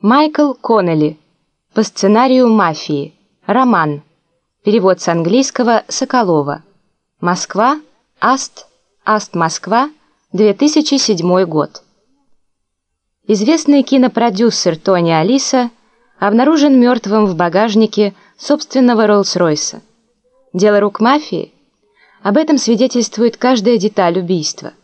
Майкл Коннелли. По сценарию «Мафии». Роман. Перевод с английского Соколова. Москва. Аст. Аст Москва. 2007 год. Известный кинопродюсер Тони Алиса обнаружен мертвым в багажнике собственного Роллс-Ройса. Дело рук мафии? Об этом свидетельствует каждая деталь убийства.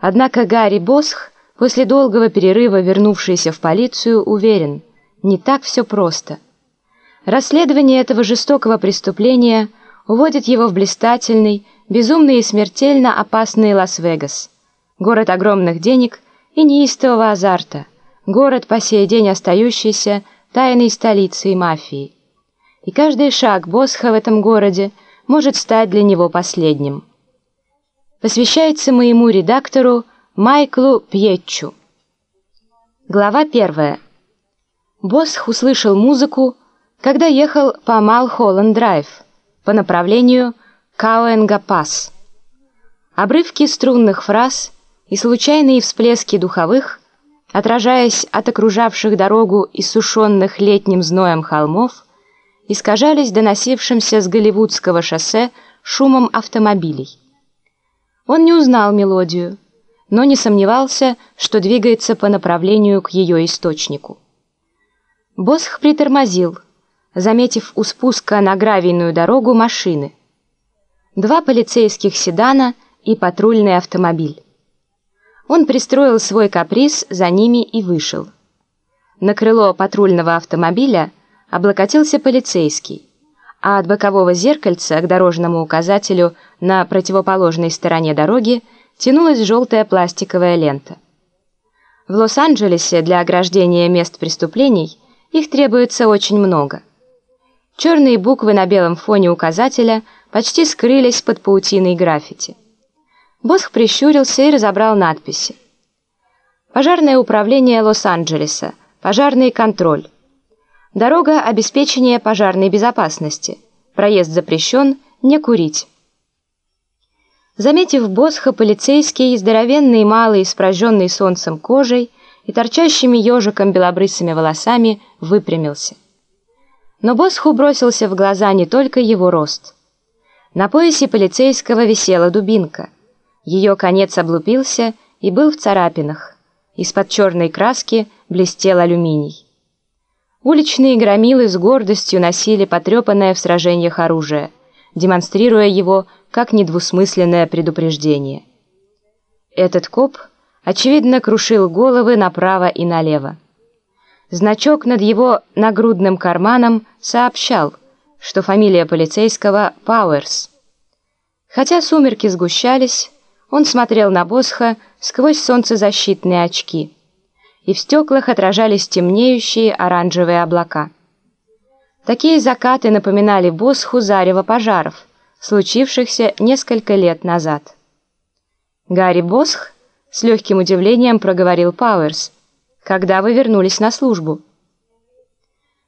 Однако Гарри Босх после долгого перерыва вернувшийся в полицию, уверен, не так все просто. Расследование этого жестокого преступления уводит его в блистательный, безумный и смертельно опасный Лас-Вегас, город огромных денег и неистового азарта, город по сей день остающийся тайной столицей мафии. И каждый шаг Босха в этом городе может стать для него последним. Посвящается моему редактору Майклу Пьетчу. Глава первая. Босх услышал музыку, когда ехал по Малхолланд-драйв по направлению Кауэнга-Пасс. Обрывки струнных фраз и случайные всплески духовых, отражаясь от окружавших дорогу иссушенных летним зноем холмов, искажались доносившимся с Голливудского шоссе шумом автомобилей. Он не узнал мелодию, но не сомневался, что двигается по направлению к ее источнику. Босх притормозил, заметив у спуска на гравийную дорогу машины. Два полицейских седана и патрульный автомобиль. Он пристроил свой каприз за ними и вышел. На крыло патрульного автомобиля облокотился полицейский, а от бокового зеркальца к дорожному указателю на противоположной стороне дороги тянулась желтая пластиковая лента. В Лос-Анджелесе для ограждения мест преступлений их требуется очень много. Черные буквы на белом фоне указателя почти скрылись под паутиной граффити. Босх прищурился и разобрал надписи. Пожарное управление Лос-Анджелеса, пожарный контроль. Дорога обеспечения пожарной безопасности. Проезд запрещен, не курить. Заметив Босха, полицейский, здоровенный, малый, с солнцем кожей и торчащими ежиком белобрысыми волосами, выпрямился. Но Босху бросился в глаза не только его рост. На поясе полицейского висела дубинка. Ее конец облупился и был в царапинах. Из-под черной краски блестел алюминий. Уличные громилы с гордостью носили потрепанное в сражениях оружие, демонстрируя его как недвусмысленное предупреждение. Этот коп, очевидно, крушил головы направо и налево. Значок над его нагрудным карманом сообщал, что фамилия полицейского Пауэрс. Хотя сумерки сгущались, он смотрел на Босха сквозь солнцезащитные очки, и в стеклах отражались темнеющие оранжевые облака. Такие закаты напоминали Босху зарево пожаров – случившихся несколько лет назад. «Гарри Босх?» — с легким удивлением проговорил Пауэрс. «Когда вы вернулись на службу?»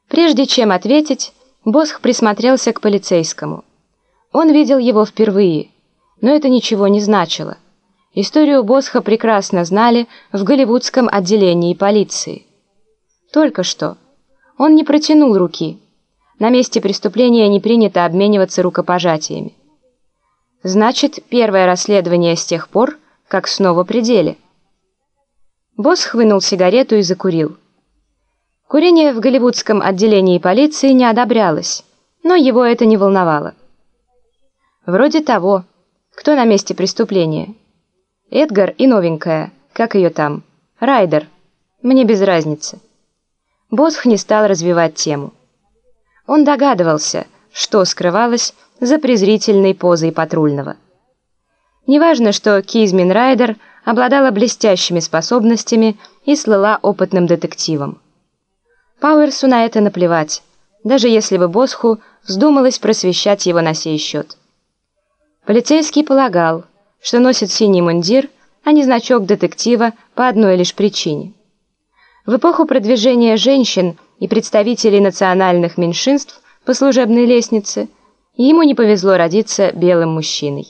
Прежде чем ответить, Босх присмотрелся к полицейскому. Он видел его впервые, но это ничего не значило. Историю Босха прекрасно знали в голливудском отделении полиции. Только что. Он не протянул руки. На месте преступления не принято обмениваться рукопожатиями. Значит, первое расследование с тех пор, как снова при деле. Босс хвынул сигарету и закурил. Курение в голливудском отделении полиции не одобрялось, но его это не волновало. Вроде того, кто на месте преступления. Эдгар и новенькая, как ее там, Райдер. Мне без разницы. Босх не стал развивать тему. Он догадывался, что скрывалось за презрительной позой патрульного. Неважно, что Кизмин Райдер обладала блестящими способностями и слыла опытным детективом. Пауэрсу на это наплевать, даже если бы Босху вздумалось просвещать его на сей счет. Полицейский полагал, что носит синий мундир, а не значок детектива по одной лишь причине. В эпоху продвижения женщин и представителей национальных меньшинств по служебной лестнице, ему не повезло родиться белым мужчиной.